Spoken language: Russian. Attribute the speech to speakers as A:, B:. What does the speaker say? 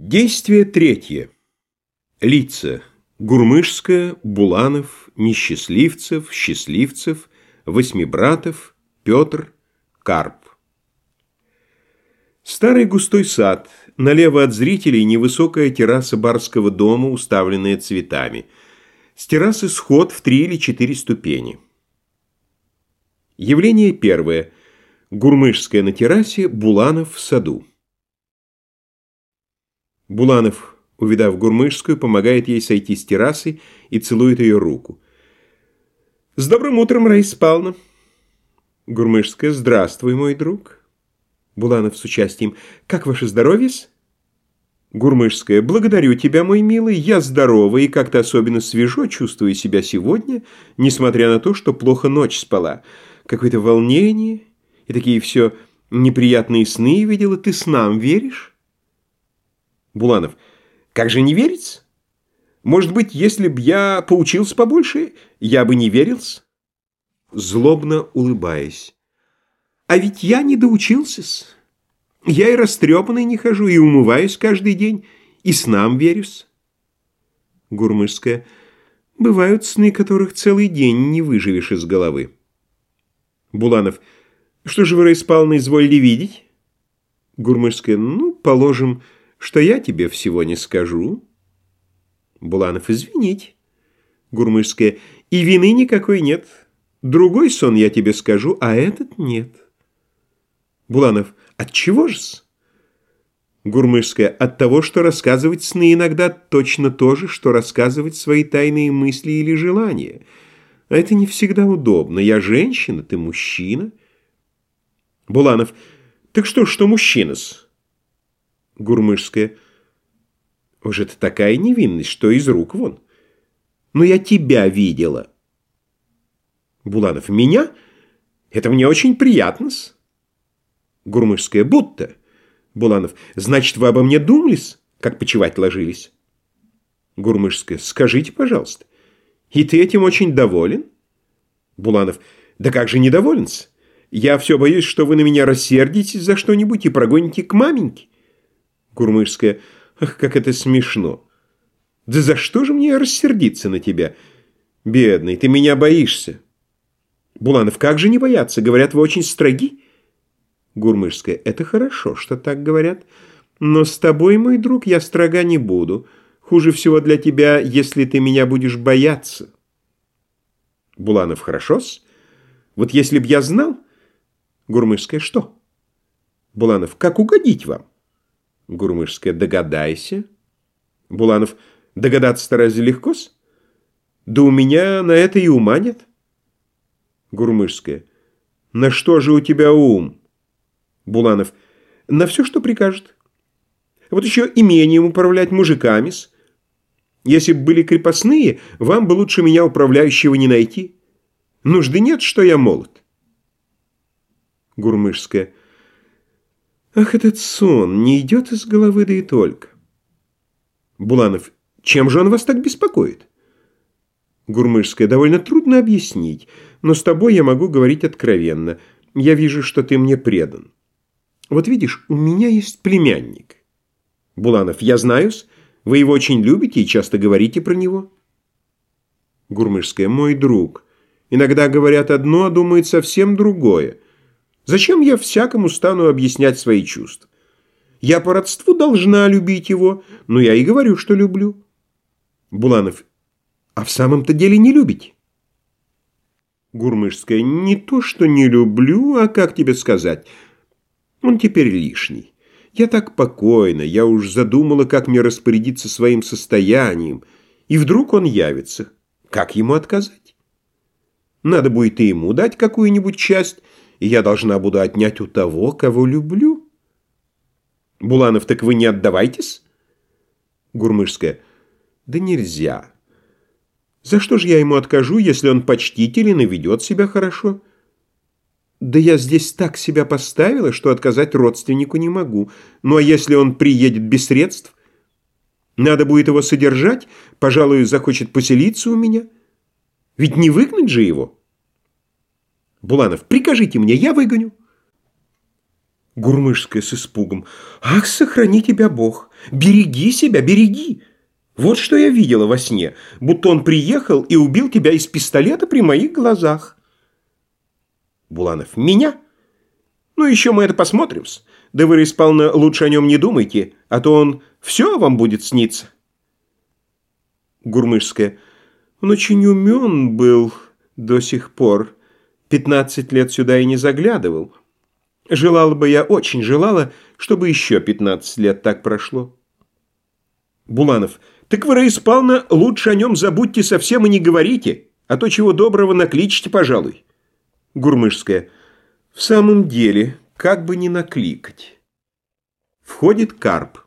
A: Действие третье. Лица. Гурмышская, Буланов, Несчастливцев, Счастливцев, Восьмибратов, Петр, Карп. Старый густой сад. Налево от зрителей невысокая терраса барского дома, уставленная цветами. С террасы сход в три или четыре ступени. Явление первое. Гурмышская на террасе, Буланов в саду. Буланов, увидав Гурмышскую, помогает ей сойти с террасы и целует ее руку. «С добрым утром, Раиса Павловна!» Гурмышская, «Здравствуй, мой друг!» Буланов с участием. «Как ваше здоровье-с?» Гурмышская. «Благодарю тебя, мой милый. Я здорова и как-то особенно свежо чувствую себя сегодня, несмотря на то, что плохо ночь спала. Какое-то волнение и такие все неприятные сны видела. Ты снам веришь?» Буланов. Как же не верить? Может быть, если б я поучился побольше, я бы не верился? Злобно улыбаясь. А ведь я не доучился-с. Я и растрепанный не хожу, и умываюсь каждый день, и снам верюсь. Гурмышская. Бывают сны, которых целый день не выживешь из головы. Буланов. Что же вы, Раиспална, изволили видеть? Гурмышская. Ну, положим что я тебе всего не скажу. Буланов, извините. Гурмышская, и вины никакой нет. Другой сон я тебе скажу, а этот нет. Буланов, от чего же-с? Гурмышская, от того, что рассказывать сны иногда точно то же, что рассказывать свои тайные мысли или желания. А это не всегда удобно. Я женщина, ты мужчина. Буланов, так что, что мужчина-с? Гурмышская. Уж это такая невинность, что из рук вон. Но я тебя видела. Буланов. Меня? Это мне очень приятно-с. Гурмышская. Будто. Буланов. Значит, вы обо мне думались, как почевать ложились? Гурмышская. Скажите, пожалуйста. И ты этим очень доволен? Буланов. Да как же недоволен-с? Я все боюсь, что вы на меня рассердитесь за что-нибудь и прогоните к маменьке. Курмышская. Ах, как это смешно. Да за что же мне рассердиться на тебя? Бедный, ты меня боишься. Буланов, как же не бояться? Говорят, вы очень строги. Гурмышская. Это хорошо, что так говорят. Но с тобой, мой друг, я строга не буду. Хуже всего для тебя, если ты меня будешь бояться. Буланов, хорошо-с? Вот если б я знал... Гурмышская, что? Буланов, как угодить вам? Гурмышская, догадайся. Буланов, догадаться-то разве легко-с? Да у меня на это и ума нет. Гурмышская, на что же у тебя ум? Буланов, на все, что прикажет. Вот еще имением управлять мужиками -с. Если бы были крепостные, вам бы лучше меня управляющего не найти. Нужды нет, что я молод. Гурмышская, Ах, этот сон не идет из головы, да и только. Буланов, чем же он вас так беспокоит? Гурмышская, довольно трудно объяснить, но с тобой я могу говорить откровенно. Я вижу, что ты мне предан. Вот видишь, у меня есть племянник. Буланов, я знаю-с, вы его очень любите и часто говорите про него. Гурмышская, мой друг. Иногда говорят одно, а думают совсем другое. Зачем я всякому стану объяснять свои чувства? Я по родству должна любить его, но я и говорю, что люблю. Буланов, а в самом-то деле не любите? Гурмышская, не то, что не люблю, а как тебе сказать? Он теперь лишний. Я так покойна, я уж задумала, как мне распорядиться своим состоянием, и вдруг он явится. Как ему отказать? Надо будет и ему дать какую-нибудь часть, и я должна буду отнять у того, кого люблю. Буланов, так вы не отдавайтесь? Гурмышская, да нельзя. За что же я ему откажу, если он почтителен и ведет себя хорошо? Да я здесь так себя поставила, что отказать родственнику не могу. Ну а если он приедет без средств? Надо будет его содержать, пожалуй, захочет поселиться у меня. Ведь не выгнать же его. Буланов, прикажите мне, я выгоню. Гурмышская с испугом. «Ах, сохрани тебя Бог! Береги себя, береги! Вот что я видела во сне, будто он приехал и убил тебя из пистолета при моих глазах». Буланов. «Меня? Ну, еще мы это посмотрим -с. Да вы, Исполна, лучше о нем не думайте, а то он все вам будет сниться». Гурмышская. «Он очень умен был до сих пор. Пятнадцать лет сюда и не заглядывал». Желала бы я, очень желала, чтобы еще 15 лет так прошло. Буланов. Так вы, Раиспална, лучше о нем забудьте совсем и не говорите, а то чего доброго накличите, пожалуй. Гурмышская. В самом деле, как бы не накликать. Входит Карп.